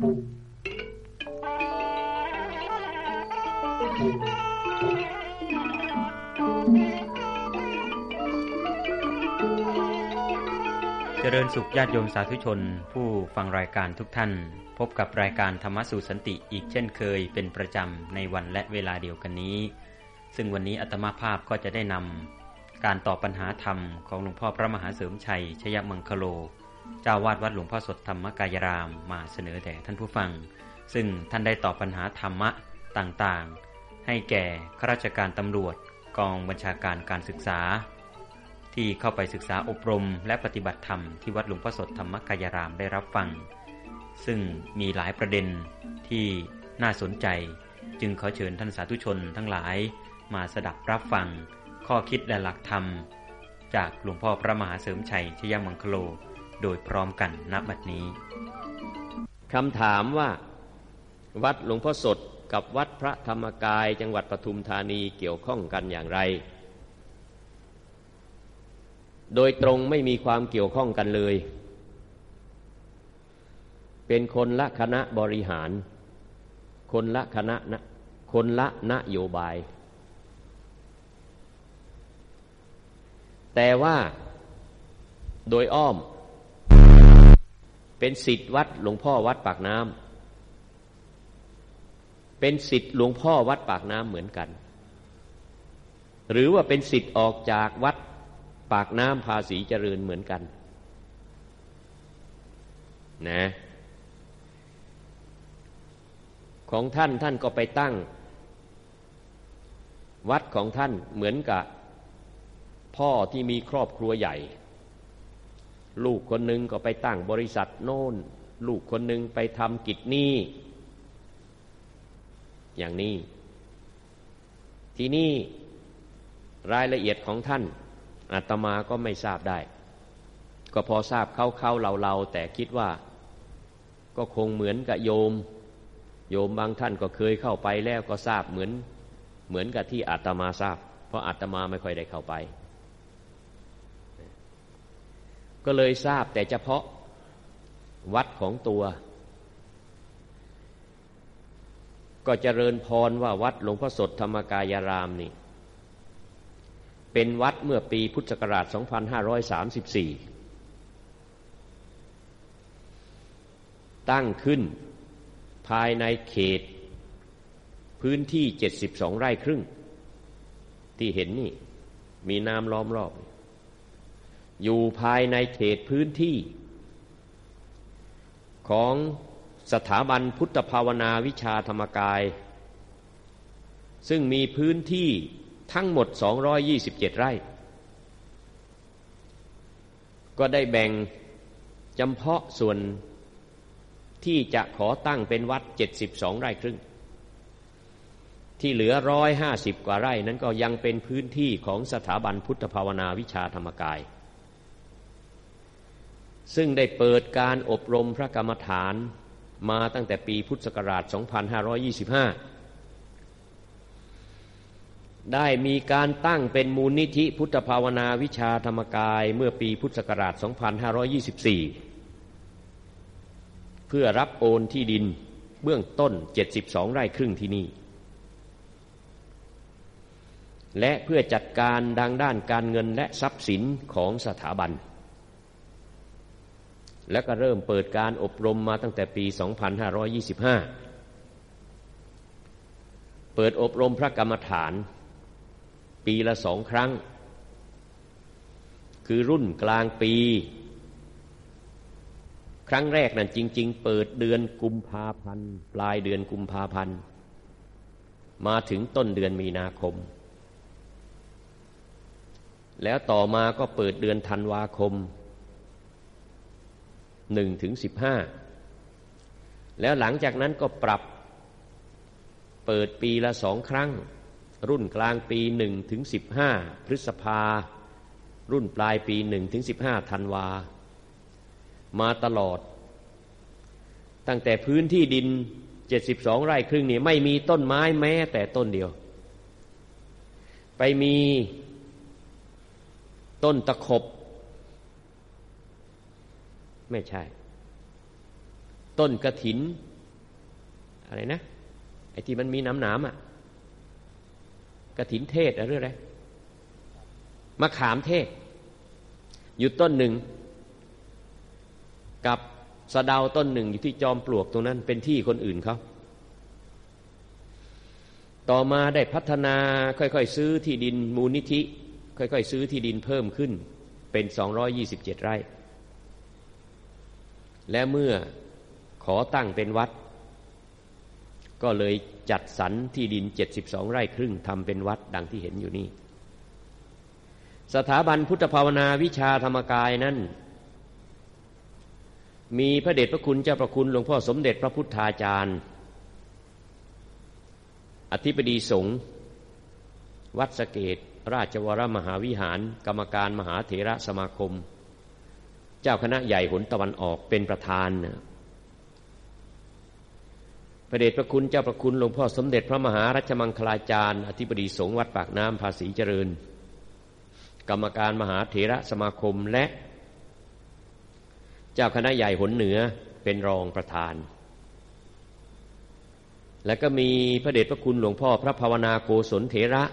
เจริญสุขญาติโยมสาธุชน ผู้ฟังรายการทุกท่าน พบกับรายการธรรมสู่สันติอีกเช่นเคยเป็นประจำในวันและเวลาเดียวกันนี้ ซึ่งวันนี้อัตมาภาพก็จะได้นำการตอบปัญหาธรรมของหลวงพ่อพระมหาเสริมชัยชยมังคโล เจ้าวาดวัดหลวงพ่อสดธรรมกายรามมาเสนอแด่ท่านผู้ฟัง ซึ่งท่านได้ตอบปัญหาธรรมะต่างๆ ให้แก่ข้าราชการตำรวจกองบัญชาการการศึกษา ที่เข้าไปศึกษาอบรมและปฏิบัติธรรมที่วัดหลวงพ่อสดธรรมกายรามได้รับฟัง ซึ่งมีหลายประเด็นที่น่าสนใจ จึงขอเชิญท่านสาธุชนทั้งหลายมาสดับรับฟัง ข้อคิดและหลักธรรม จากหลวงพ่อพระมหาเสริมชัยชยมังคโล โดยพร้อมกันณบัดนี้คำถามว่า วัดหลวงพ่อสดกับวัดพระธรรมกายจังหวัดปทุมธานีเกี่ยวข้องกันอย่างไร โดยตรงไม่มีความเกี่ยวข้องกันเลย เป็นคนละคณะบริหาร คนละคณะนะคนละนโยบาย แต่ว่าโดยอ้อม เป็นสิทธิ์วัดหลวงพ่อวัดปากน้ำเป็นสิทธิ์หลวงพ่อวัดปากน้ำเหมือนกัน หรือว่าเป็นสิทธิ์ออกจากวัดปากน้ำภาษีเจริญเหมือนกันนะของท่านท่านก็ไปตั้ง วัดของท่านเหมือนกับพ่อที่มีครอบครัวใหญ่ ลูกคนหนึ่งก็ไปตั้งบริษัทโน่น ลูกคนหนึ่งไปทำกิจนี้อย่างนี้ ที่นี่รายละเอียดของท่านอาตมาก็ไม่ทราบได้ ก็พอทราบเข้าๆเราๆแต่คิดว่า ก็คงเหมือนกับโยม โยมบางท่านก็เคยเข้าไปแล้วก็ทราบเหมือน เหมือนกับที่อาตมาทราบ เพราะอาตมาไม่ค่อยได้เข้าไป ก็เลยทราบแต่เฉพาะวัดของตัว ก็เจริญพรว่าวัดหลวงพ่อสดธรรมกายารามนี่ เป็นวัดเมื่อปีพุทธศักราช 2534 ตั้งขึ้นภายในเขตพื้นที่ 72 ไร่ครึ่ง ที่เห็นนี่ มีน้ำล้อมรอบ อยู่ภายในเขตพื้นที่ ของสถาบันพุทธภาวนาวิชาธรรมกาย ซึ่งมีพื้นที่ทั้งหมด 227 ไร่ ก็ได้แบ่งจำเพาะส่วนที่จะขอตั้งเป็นวัด 72 ไร่ครึ่ง ที่เหลือ 150 กว่าไร่นั้นก็ยังเป็นพื้นที่ของสถาบันพุทธภาวนาวิชาธรรมกาย ซึ่งได้เปิดการอบรมพระกรรมฐานมาตั้งแต่ปีพุทธศักราช 2525 ได้มีการตั้งเป็นมูลนิธิพุทธภาวนาวิชาธรรมกายเมื่อปีพุทธศักราช 2524 เพื่อรับโอนที่ดินเบื้องต้น 72 ไร่ครึ่งที่นี่ และเพื่อจัดการดังด้านการเงินและทรัพย์สินของสถาบัน และก็เริ่มเปิดการอบรมมาตั้งแต่ปี 2525 เปิดอบรมพระกรรมฐาน ปีละสองครั้ง คือรุ่นกลางปี ครั้งแรกนั้นจริง ๆ เปิดเดือนกุมภาพันธ์ปลายเดือนกุมภาพันธ์มาถึงต้นเดือนมีนาคม แล้วต่อมาก็เปิดเดือนธันวาคม หนึ่งถึงสิบห้าแล้วหลังจากนั้นก็ปรับเปิดปีละสองครั้ง รุ่นกลางปีหนึ่งถึงสิบห้าพฤษภา รุ่นปลายปีหนึ่งถึงสิบห้าธันวา มาตลอด ตั้งแต่พื้นที่ดินเจ็ดสิบสองไร่ครึ่งนี่ไม่มีต้นไม้แม้แต่ต้นเดียว ไปมีต้นตะขบ ไม่ใช่ ต้นกระถิน อะไรนะ ไอ้ที่มันมีน้ำหนามอะกระถินเทศอะไรอะไรมะขามเทศ อยู่ต้นหนึ่ง กับสะเดาต้นหนึ่งอยู่ที่จอมปลวกตรงนั้น เป็นที่คนอื่นเขาต่อมาได้พัฒนาค่อยๆซื้อที่ดินมูลนิธิ ค่อยๆซื้อที่ดินเพิ่มขึ้นเป็น 227 ไร่ และเมื่อขอตั้งเป็นวัด ก็เลยจัดสรรที่ดิน 72 ไร่ครึ่งทำเป็นวัดดังที่เห็นอยู่นี่ สถาบันพุทธภาวนาวิชาธรรมกายนั้น มีพระเดชพระคุณเจ้าประคุณหลวงพ่อสมเด็จพระพุทธาจารย์ อธิบดีสงฆ์วัดสเกตราชวรมหาวิหาร กรรมการมหาเถระสมาคม เจ้าคณะใหญ่หนตะวันออกเป็นประธานพระเดชพระคุณเจ้าประคุณหลวงพ่อสมเด็จพระมหารัชมังคลาจารย์อธิบดีสงฆ์วัดปากน้ำภาษีเจริญ กรรมการมหาเถระสมาคมและ เจ้าคณะใหญ่หนเหนือเป็นรองประธาน และก็มีพระเดชพระคุณหลวงพ่อพระภาวนาโกศลเถระ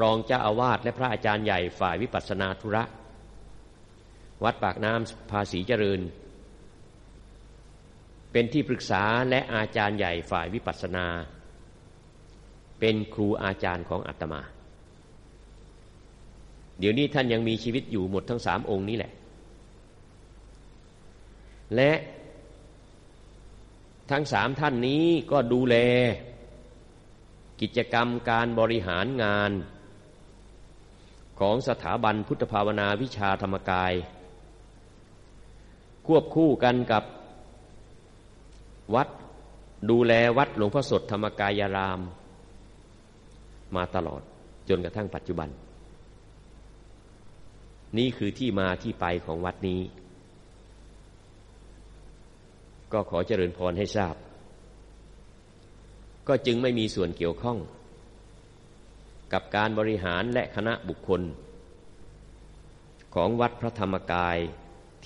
รองเจ้าอาวาสและพระอาจารย์ใหญ่ฝ่ายวิปัสสนาธุระ วัดปากน้ำภาษีเจริญ เป็นที่ปรึกษาและอาจารย์ใหญ่ฝ่ายวิปัสสนา เป็นครูอาจารย์ของอาตมา เดี๋ยวนี้ท่านยังมีชีวิตอยู่หมดทั้งสามองค์นี้แหละ และทั้งสามท่านนี้ก็ดูแล กิจกรรมการบริหารงานของสถาบันพุทธภาวนาวิชาธรรมกาย ควบคู่กันกับวัดดูแลวัดหลวงพ่อสดธรรมกายาราม มาตลอดจนกระทั่งปัจจุบัน นี่คือที่มาที่ไปของวัดนี้ ก็ขอเจริญพรให้ทราบ ก็จึงไม่มีส่วนเกี่ยวข้อง กับการบริหารและคณะบุคคล ของวัดพระธรรมกาย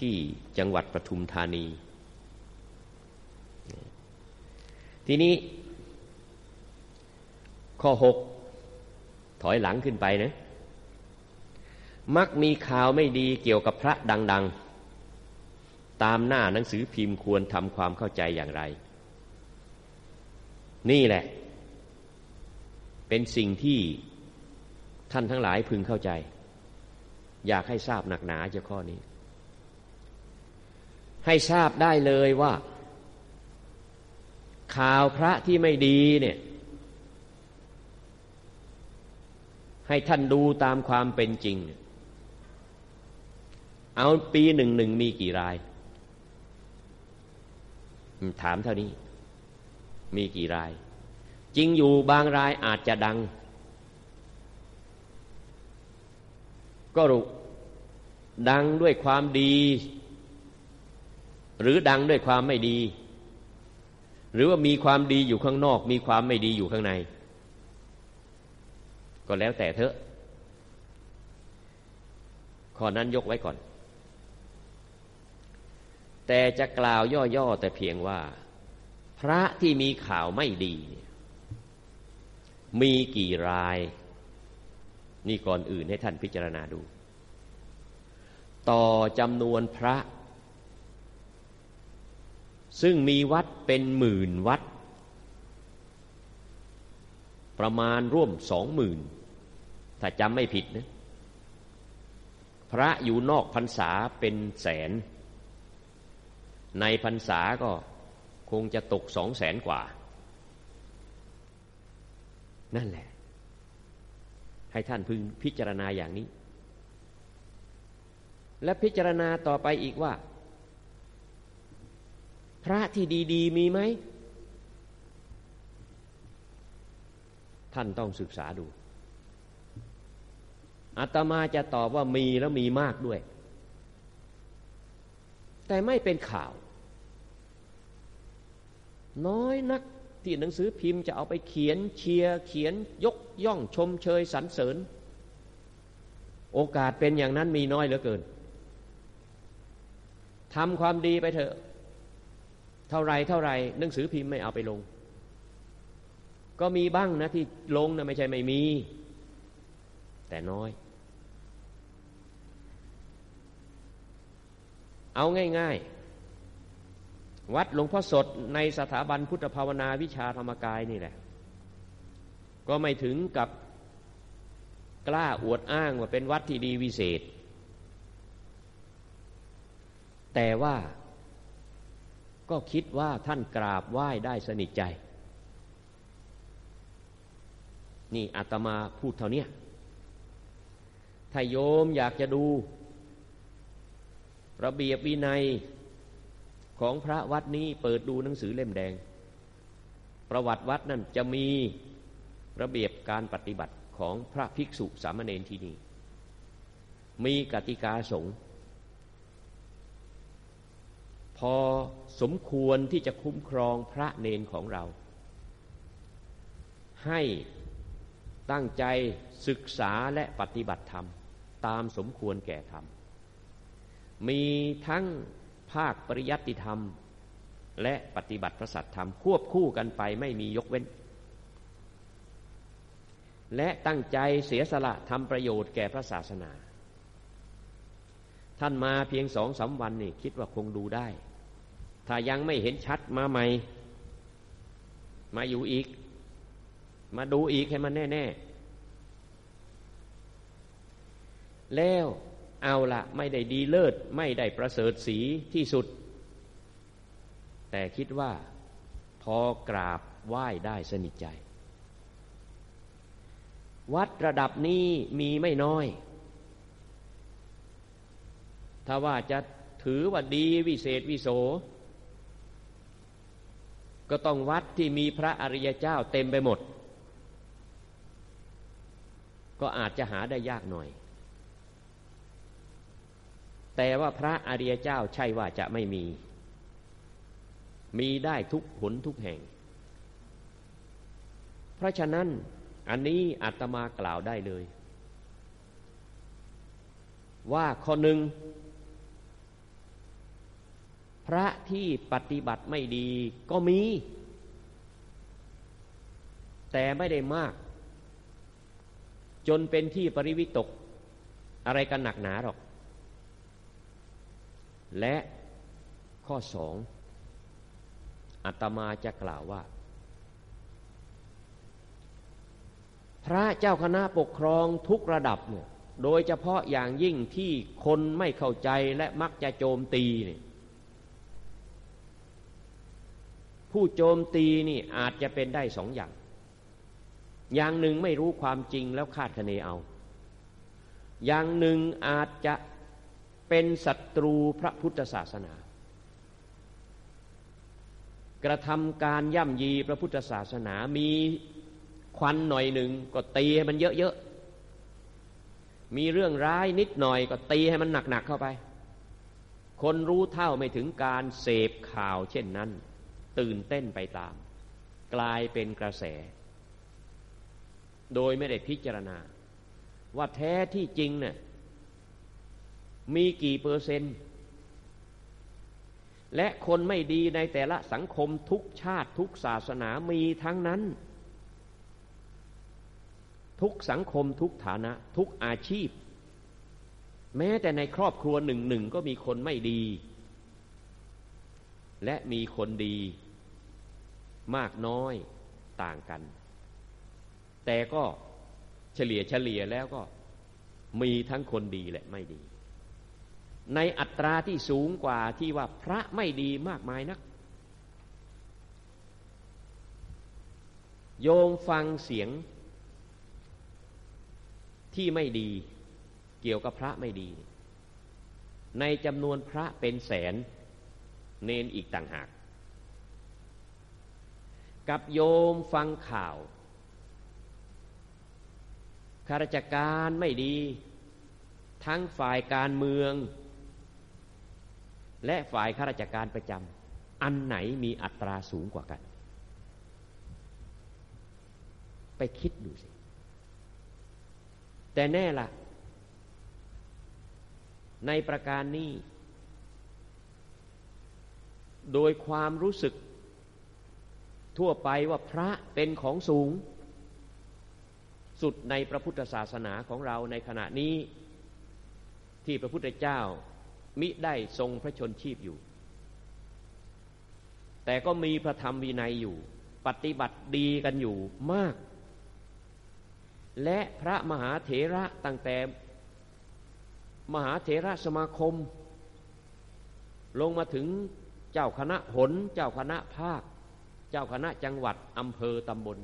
ที่จังหวัดปทุมธานี ทีนี้ ข้อหกถอยหลังขึ้นไปนะ มักมีข่าวไม่ดีเกี่ยวกับพระดัง ๆ ตามหน้าหนังสือพิมพ์ควรทำความเข้าใจอย่างไร นี่แหละ เป็นสิ่งที่ท่านทั้งหลายพึงเข้าใจ อยากให้ทราบหนักหนาเจ้าข้อนี้ ให้ทราบได้เลยว่า ข่าวพระที่ไม่ดีเนี่ย ให้ท่านดูตามความเป็นจริง เอาปีหนึ่งหนึ่งมีกี่ราย ถามเท่านี้ มีกี่ราย จริงอยู่บางรายอาจจะดัง ก็รู้ดังด้วยความดี หรือดังด้วยความไม่ดี หรือว่ามีความดีอยู่ข้างนอก มีความไม่ดีอยู่ข้างใน ก็แล้วแต่เถอะ ข้อนั้นยกไว้ก่อน แต่จะกล่าวย่อๆแต่เพียงว่า พระที่มีข่าวไม่ดี มีกี่ราย นี่ก่อนอื่นให้ท่านพิจารณาดู ต่อจำนวนพระ ซึ่งมีวัดเป็นหมื่นวัด ประมาณร่วมสองหมื่นถ้าจำไม่ผิดนะพระอยู่นอกพรรษาเป็นแสน ในพรรษาก็คงจะตกสองแสนกว่า นั่นแหละ ให้ท่านพึงพิจารณาอย่างนี้ และพิจารณาต่อไปอีกว่า พระที่ดีๆ มีไหม ท่านต้องศึกษาดูอาตมาจะตอบว่ามีแล้วมีมากด้วย แต่ไม่เป็นข่าว น้อยนักที่หนังสือพิมพ์จะเอาไปเขียนเชียร์เขียนยกย่องชมเชยสรรเสริญ โอกาสเป็นอย่างนั้นมีน้อยเหลือเกินทำความดีไปเถอะ เท่าไรเท่าไรหนังสือพิมพ์ไม่เอาไปลง ก็มีบ้างนะที่ลงนะไม่ใช่ไม่มี แต่น้อย เอาง่าย ๆ วัดหลวงพ่อสดในสถาบันพุทธภาวนาวิชาธรรมกายนี่แหละ ก็ไม่ถึงกับกล้าอวดอ้างว่าเป็นวัดที่ดีวิเศษ แต่ว่า ก็คิดว่าท่านกราบไหว้ได้สนิทใจ นี่อาตมาพูดเท่านี้ถ้าโยมอยากจะดู ระเบียบวินัยของพระวัดนี้เปิดดูหนังสือเล่มแดง ประวัติวัดนั่นจะมีระเบียบการปฏิบัติของพระภิกษุสามเณรที่นี่มีกติกาสงฆ์ พอสมควรที่จะคุ้มครองพระเนนของเรา ให้ตั้งใจศึกษาและปฏิบัติธรรม ตามสมควรแก่ธรรม มีทั้งภาคปริยัติธรรม และปฏิบัติพระสัตธรรม ควบคู่กันไปไม่มียกเว้น และตั้งใจเสียสละทำประโยชน์แก่พระศาสนา ท่านมาเพียงสองสาวันนี่คิดว่าคงดูได้ ถ้ายังไม่เห็นชัดมาใหม่ มาอยู่อีก มาดูอีกให้มันแน่ ๆ แล้วเอาละไม่ได้ดีเลิศ ไม่ได้ประเสริฐสีที่สุด แต่คิดว่า พอกราบไหว้ได้สนิทใจ วัดระดับนี้มีไม่น้อย ถ้าว่าจะถือว่าดีวิเศษวิโส ก็ต้องวัดที่มีพระอริยเจ้าเต็มไปหมด ก็อาจจะหาได้ยากหน่อย แต่ว่าพระอริยเจ้าใช่ว่าจะไม่มี มีได้ทุกหนทุกแห่ง เพราะฉะนั้นอันนี้อาตมากล่าวได้เลย ว่าข้อหนึ่ง ระที่ปฏิบัติไม่ดีก็มี แต่ไม่ได้มาก จนเป็นที่ปริวิตก อะไรกันหนักหนาหรอก และข้อสองอัตมาจะกล่าวว่า พระเจ้าคณะปกครองทุกระดับเนี่ยโดยเฉพาะอย่างยิ่งที่คนไม่เข้าใจและมักจะโจมตีเนี่ย ผู้โจมตีนี่อาจจะเป็นได้สองอย่าง อย่างหนึ่งไม่รู้ความจริงแล้วคาดคะเนเอา อย่างหนึ่งอาจจะเป็นศัตรูพระพุทธศาสนา กระทำการย่ำยีพระพุทธศาสนามีควันหน่อยหนึ่งก็ตีให้มันเยอะๆ มีเรื่องร้ายนิดหน่อยก็ตีให้มันหนักๆเข้าไป คนรู้เท่าไม่ถึงการเสพข่าวเช่นนั้น ตื่นเต้นไปตาม กลายเป็นกระแส โดยไม่ได้พิจารณา ว่าแท้ที่จริงเนี่ยมีกี่เปอร์เซนต์ และคนไม่ดีในแต่ละสังคมทุกชาติทุกศาสนามีทั้งนั้น ทุกสังคมทุกฐานะ ทุกอาชีพ แม้แต่ในครอบครัวหนึ่งหนึ่งก็มีคนไม่ดี และมีคนดี มากน้อยต่างกัน แต่ก็เฉลี่ยเฉลี่ยแล้วก็มีทั้งคนดีและไม่ดี ในอัตราที่สูงกว่าที่ว่าพระไม่ดีมากมายนัก โยมฟังเสียงที่ไม่ดีเกี่ยวกับพระไม่ดี ในจำนวนพระเป็นแสนเนนอีกต่างหาก กับโยมฟังข่าวข้าราชการไม่ดี ทั้งฝ่ายการเมือง และฝ่ายข้าราชการประจำอันไหนมีอัตราสูงกว่ากัน ไปคิดดูสิ แต่แน่ละในประการนี้ โดยความรู้สึก ทั่วไปว่าพระเป็นของสูง สุดในพระพุทธศาสนาของเราในขณะนี้ ที่พระพุทธเจ้ามิได้ทรงพระชนชีพอยู่ แต่ก็มีพระธรรมวินัยอยู่ ปฏิบัติดีกันอยู่มาก และพระมหาเถระตั้งแต่ มหาเถระสมาคม ลงมาถึงเจ้าคณะหนเจ้าคณะภาค เจ้าคณะจังหวัดอำเภอตำบล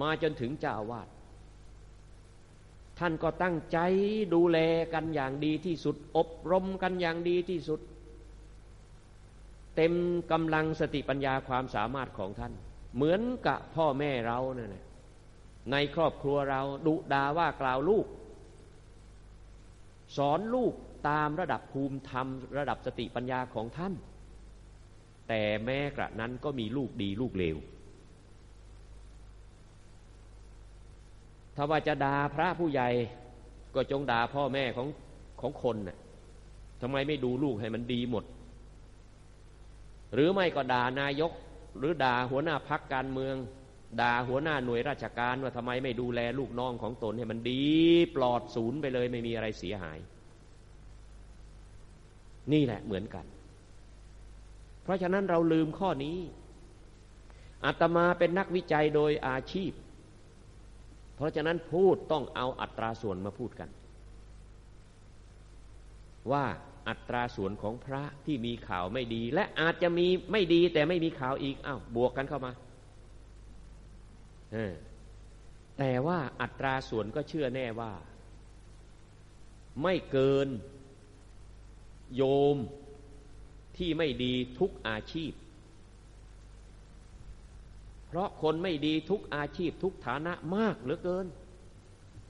มาจนถึงเจ้าอาวาสท่านก็ตั้งใจดูแลกันอย่างดีที่สุด อบรมกันอย่างดีที่สุด เต็มกำลังสติปัญญาความสามารถของท่าน เหมือนกับพ่อแม่เราเนี่ยในครอบครัวเราดุดาว่ากล่าวลูก สอนลูกตามระดับภูมิธรรม ระดับสติปัญญาของท่าน แต่แม้กระนั้นก็มีลูกดีลูกเลวถ้าว่าจะด่าพระผู้ใหญ่ก็จงด่าพ่อแม่ของของคนน่ะทำไมไม่ดูลูกให้มันดีหมด หรือไม่ก็ด่านายก หรือด่าหัวหน้าพักการเมือง ด่าหัวหน้าหน่วยราชการว่าทำไมไม่ดูแลลูกน้องของตนให้มันดีปลอดศูนย์ไปเลยไม่มีอะไรเสียหาย นี่แหละเหมือนกัน เพราะฉะนั้นเราลืมข้อนี้อาตมาเป็นนักวิจัยโดยอาชีพ เพราะฉะนั้นพูดต้องเอาอัตราส่วนมาพูดกัน ว่าอัตราส่วนของพระที่มีข่าวไม่ดี และอาจจะมีไม่ดีแต่ไม่มีข่าวอีกอ้าวบวกกันเข้ามาแต่ว่าอัตราส่วนก็เชื่อแน่ว่า ไม่เกิน โยม ที่ไม่ดีทุกอาชีพ เพราะคนไม่ดีทุกอาชีพทุกฐานะมากเหลือเกิน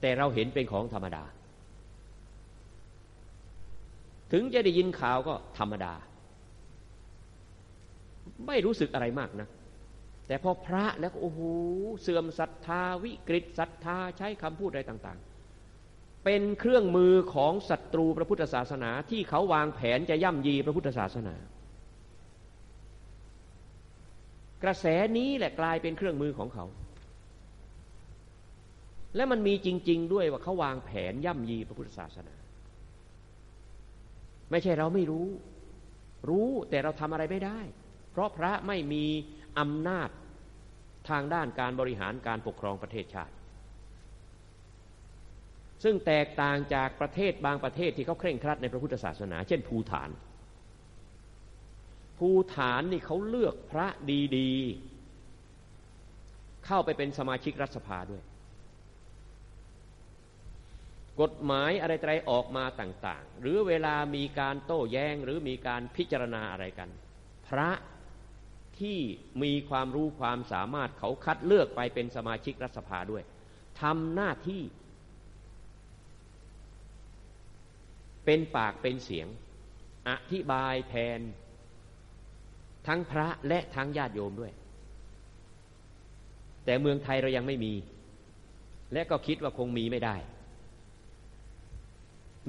แต่เราเห็นเป็นของธรรมดา ถึงจะได้ยินข่าวก็ธรรมดา ไม่รู้สึกอะไรมากนะแต่พอพระแล้วโอ้โหเสื่อมศรัทธาวิกฤตศรัทธาใช้คำพูดอะไรต่าง เป็นเครื่องมือของศัตรูพระพุทธศาสนาที่เขาวางแผนจะย่ำยีพระพุทธศาสนา กระแสนี้แหละกลายเป็นเครื่องมือของเขา และมันมีจริง ๆ ด้วยว่าเขาวางแผนย่ำยีพระพุทธศาสนา ไม่ใช่เราไม่รู้ รู้แต่เราทำอะไรไม่ได้ เพราะพระไม่มีอำนาจทางด้านการบริหารการปกครองประเทศชาติ ซึ่งแตกต่างจากประเทศบางประเทศที่เขาเคร่งครัดในพระพุทธศาสนา เช่นภูฐาน ภูฐานนี่เขาเลือกพระดีๆ เข้าไปเป็นสมาชิกรัฐสภาด้วย กฎหมายอะไรไรออกมาต่างๆ หรือเวลามีการโต้แย้งหรือมีการพิจารณาอะไรกัน พระที่มีความรู้ความสามารถเขาคัดเลือกไปเป็นสมาชิกรัฐสภาด้วยทำหน้าที่ เป็นปากเป็นเสียง อธิบายแทน ทั้งพระและทั้งญาติโยมด้วย แต่เมืองไทยเรายังไม่มี และก็คิดว่าคงมีไม่ได้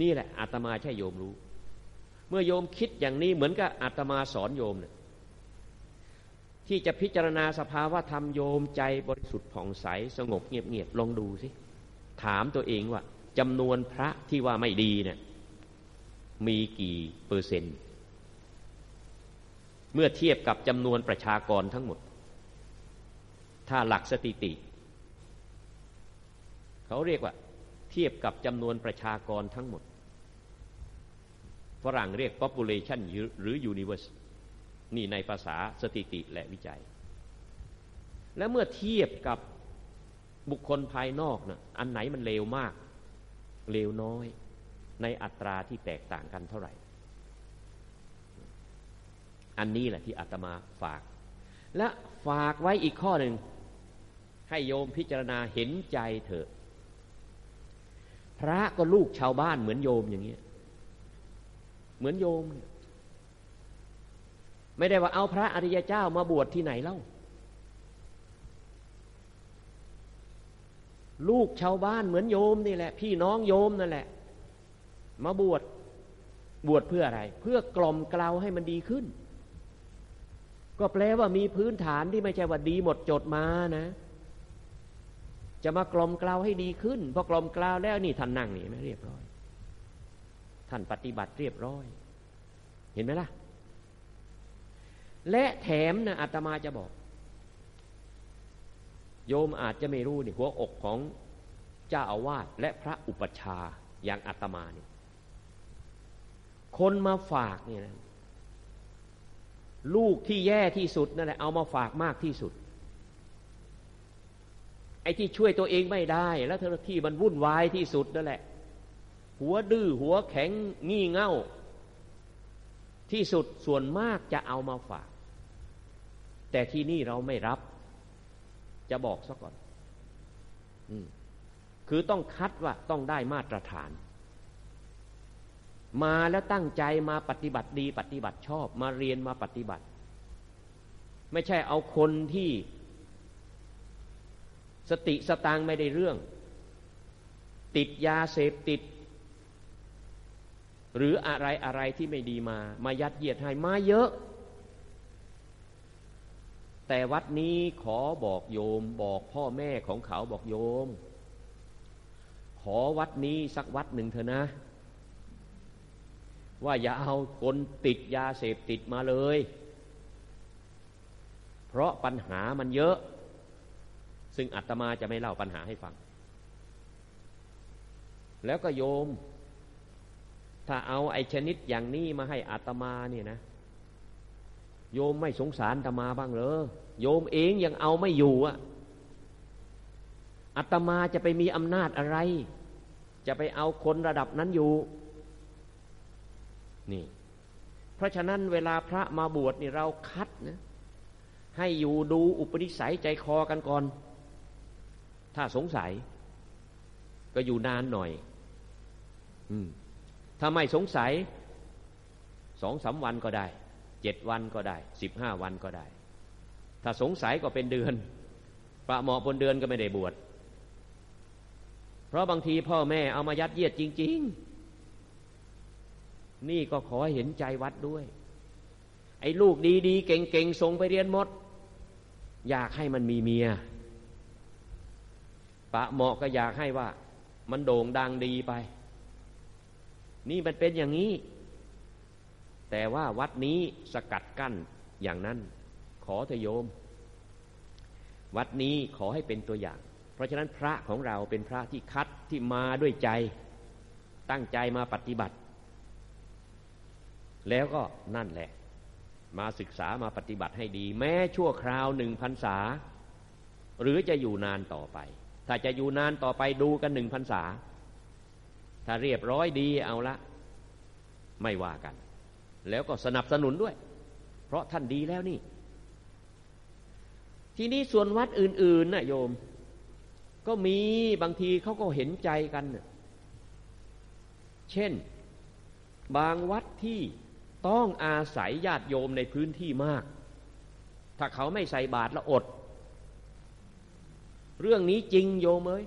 นี่แหละอาตมาใช่โยมรู้ เมื่อโยมคิดอย่างนี้เหมือนกับอาตมาสอนโยมเนี่ยที่จะพิจารณาสภาวะธรรมโยมใจบริสุทธิ์ผ่องใสสงบเงียบๆลองดูสิ ถามตัวเองว่าจำนวนพระที่ว่าไม่ดีเนี่ย มีกี่เปอร์เซ็นต์ เมื่อเทียบกับจำนวนประชากรทั้งหมด ถ้าหลักสถิติ เขาเรียกว่า เทียบกับจำนวนประชากรทั้งหมดฝรั่งเรียก population หรือ universe นี่ในภาษาสถิติและวิจัย และเมื่อเทียบกับบุคคลภายนอกนะอันไหนมันเลวมาก เลวน้อย ในอัตราที่แตกต่างกันเท่าไหร่ อันนี้แหละที่อาตมาฝาก และฝากไว้อีกข้อหนึ่ง ให้โยมพิจารณาเห็นใจเถอะ พระก็ลูกชาวบ้านเหมือนโยมอย่างนี้เหมือนโยม ไม่ได้ว่าเอาพระอริยเจ้ามาบวชที่ไหนเล่าลูกชาวบ้านเหมือนโยมนี่แหละ พี่น้องโยมนั่นแหละ มาบวชบวชเพื่ออะไร เพื่อกล่อมกล่าวให้มันดีขึ้น ก็แปลว่ามีพื้นฐานที่ไม่ใช่ว่าดีหมดจดมานะ จะมากลมกล่าวให้ดีขึ้นพอกลมกล่าวแล้วนี่ท่านนั่งนี่ไม่เรียบร้อย ท่านปฏิบัติเรียบร้อย เห็นไหมล่ะ และแถมนะอาตมาจะบอก โยมอาจจะไม่รู้นี่หัวอกของเจ้าอาวาสและพระอุปชาอย่างอาตมานี่ คนมาฝากเนี่ยนะลูกที่แย่ที่สุดนั่นแหละเอามาฝากมากที่สุด ไอ้ที่ช่วยตัวเองไม่ได้ แล้วเธอที่มันวุ่นวายที่สุดนั่นแหละ หัวดื้อหัวแข็งงี่เง่า ที่สุดส่วนมากจะเอามาฝาก แต่ที่นี่เราไม่รับ จะบอกซะก่อนอคือต้องคัดว่าต้องได้มาตรฐาน มาแล้วตั้งใจมาปฏิบัติดีปฏิบัติชอบมาเรียนมาปฏิบัติ ไม่ใช่เอาคนที่สติสตางไม่ได้เรื่อง ติดยาเสพติด หรืออะไรอะไรที่ไม่ดีมา มายัดเยียดให้มาเยอะ แต่วัดนี้ขอบอกโยมบอกพ่อแม่ของเขาบอกโยม ขอวัดนี้สักวัดหนึ่งเถอะนะ ว่าอย่าเอาคนติดยาเสพติดมาเลย เพราะปัญหามันเยอะ ซึ่งอาตมาจะไม่เล่าปัญหาให้ฟัง แล้วก็โยม ถ้าเอาไอ้ชนิดอย่างนี้มาให้อาตมาเนี่ยนะ โยมไม่สงสารอาตมาบ้างเหรอโยมเองยังเอาไม่อยู่อะอาตมาจะไปมีอำนาจอะไร จะไปเอาคนระดับนั้นอยู่ นี่ เพราะฉะนั้นเวลาพระมาบวชนี่เราคัดนะให้อยู่ดูอุปนิสัยใจคอกันก่อน ถ้าสงสัย ก็อยู่นานหน่อยอถ้าไม่สงสัยสองสาวันก็ได้เจ็ดวันก็ได้สิบห้าวันก็ได้ ถ้าสงสัยก็เป็นเดือนปะหมอบนเดือนก็ไม่ได้บวชเพราะบางทีพ่อแม่เอามายัดเยียดจริง ๆ นี่ก็ขอเห็นใจวัดด้วย ไอ้ลูกดีๆ เก่งๆส่งไปเรียนหมด อยากให้มันมีเมีย ปะเหมาะก็อยากให้ว่า มันโด่งดังดีไป นี่มันเป็นอย่างนี้ แต่ว่าวัดนี้สกัดกั้นอย่างนั้น ขอเถโยม วัดนี้ขอให้เป็นตัวอย่าง เพราะฉะนั้นพระของเราเป็นพระที่คัดที่มาด้วยใจ ตั้งใจมาปฏิบัติ แล้วก็นั่นแหละ มาศึกษามาปฏิบัติให้ดี แม้ชั่วคราวหนึ่งพันษา หรือจะอยู่นานต่อไป ถ้าจะอยู่นานต่อไปดูกันหนึ่งพันษา ถ้าเรียบร้อยดีเอาละ ไม่ว่ากัน แล้วก็สนับสนุนด้วย เพราะท่านดีแล้วนี่ ทีนี้ส่วนวัดอื่น ๆนะโยม ก็มีบางทีเขาก็เห็นใจกัน เช่น บางวัดที่ ต้องอาศัยญาติโยมในพื้นที่มาก ถ้าเขาไม่ใส่บาตรล้วอด เรื่องนี้จริงโยมเอ้ย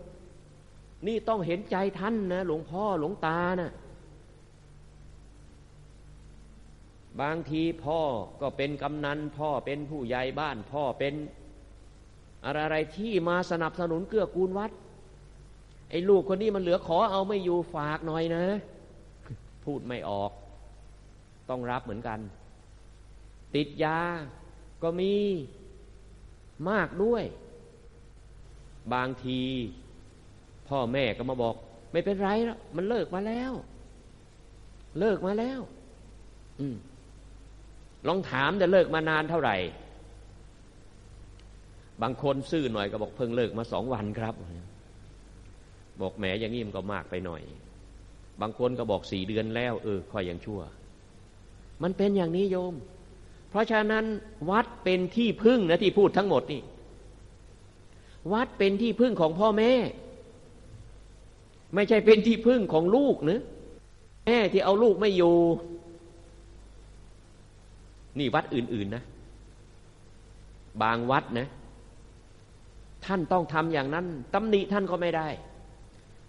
นี่ต้องเห็นใจท่านนะ หลวงพ่อหลวงตานะบางทีพ่อก็เป็นกำนัน พ่อเป็นผู้ใหญ่บ้านพ่อเป็นอะไรๆที่มาสนับสนุนเกื้อกูลวัด ไอ้ลูกคนนี้มันเหลือขอเอาไม่อยู่ฝากหน่อยนะ พูดไม่ออก ต้องรับเหมือนกัน ติดยาก็มีมากด้วย บางที พ่อแม่ก็มาบอก ไม่เป็นไรแล้วมันเลิกมาแล้ว เลิกมาแล้ว อืมลองถามจะเลิกมานานเท่าไหร่ บางคนซื่อหน่อยก็บอกเพิ่งเลิกมาสองวันครับ บอกแหมอย่างนี้มันก็มากไปหน่อย บางคนก็บอกสี่เดือนแล้ว เออค่อยยังชั่ว มันเป็นอย่างนี้โยม เพราะฉะนั้นวัดเป็นที่พึ่งนะที่พูดทั้งหมดนี่ วัดเป็นที่พึ่งของพ่อแม่ ไม่ใช่เป็นที่พึ่งของลูกเนะแม่ที่เอาลูกไม่อยู่นี่วัดอื่น ๆนะ บางวัดนะ ท่านต้องทำอย่างนั้นตำหนิท่านก็ไม่ได้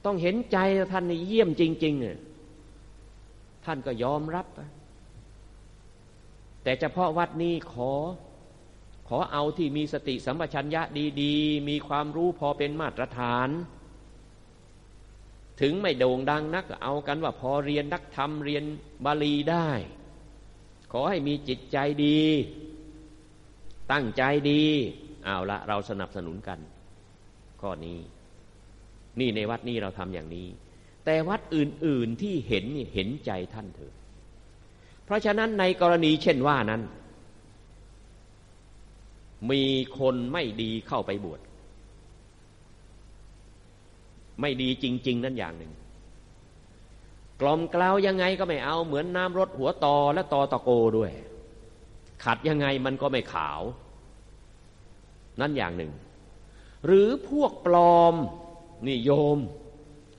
ต้องเห็นใจท่านเยี่ยมจริงๆท่านก็ยอมรับ แต่เฉพาะวัดนี้ขอ ขอเอาที่มีสติสัมปชัญญะดีๆ มีความรู้พอเป็นมาตรฐาน ถึงไม่โด่งดังนัก เอากันว่าพอเรียนนักธรรมเรียนบาลีได้ ขอให้มีจิตใจดี ตั้งใจดีเอาละเราสนับสนุนกัน ข้อนี้ นี่ในวัดนี้เราทำอย่างนี้ แต่วัดอื่นๆที่เห็นเห็นใจท่านเถอะ เพราะฉะนั้นในกรณีเช่นว่านั้น มีคนไม่ดีเข้าไปบวช ไม่ดีจริง ๆ นั่นอย่างหนึ่ง กล่อมกล่าวยังไงก็ไม่เอาเหมือนน้ำรดหัวตอและตอตะโกด้วย ขัดยังไงมันก็ไม่ขาว นั่นอย่างหนึ่ง หรือพวกปลอมนี่โยม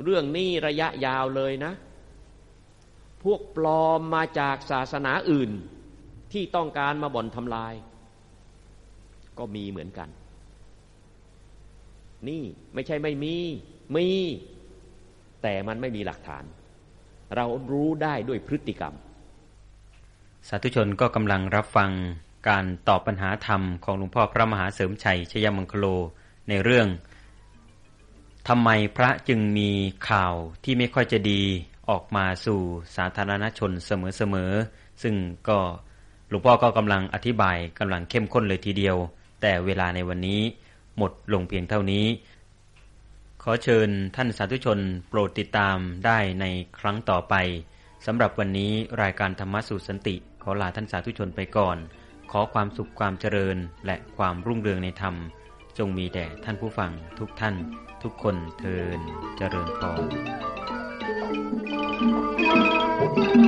เรื่องนี้ระยะยาวเลยนะ พวกปลอมมาจากศาสนาอื่นที่ต้องการมาบ่อนทำลาย ก็มีเหมือนกัน นี่ไม่ใช่ไม่มีมี แต่มันไม่มีหลักฐาน เรารู้ได้ด้วยพฤติกรรม สาธุชนก็กำลังรับฟังการตอบปัญหาธรรมของหลวงพ่อพระมหาเสริมชัยชยมังคโลในเรื่องทำไมพระจึงมีข่าวที่ไม่ค่อยจะดี ออกมาสู่สาธารณชนเสมอๆ ซึ่งก็หลวงพ่อก็กำลังอธิบายกำลังเข้มข้นเลยทีเดียว แต่เวลาในวันนี้หมดลงเพียงเท่านี้ ขอเชิญท่านสาธุชนโปรดติดตามได้ในครั้งต่อไปสำหรับวันนี้รายการธรรมะสู่สันติ ขอลาท่านสาธุชนไปก่อน ขอความสุขความเจริญและความรุ่งเรืองในธรรม จงมีแด่ท่านผู้ฟังทุกท่าน ทุกคนเทินเจริญพร thank you.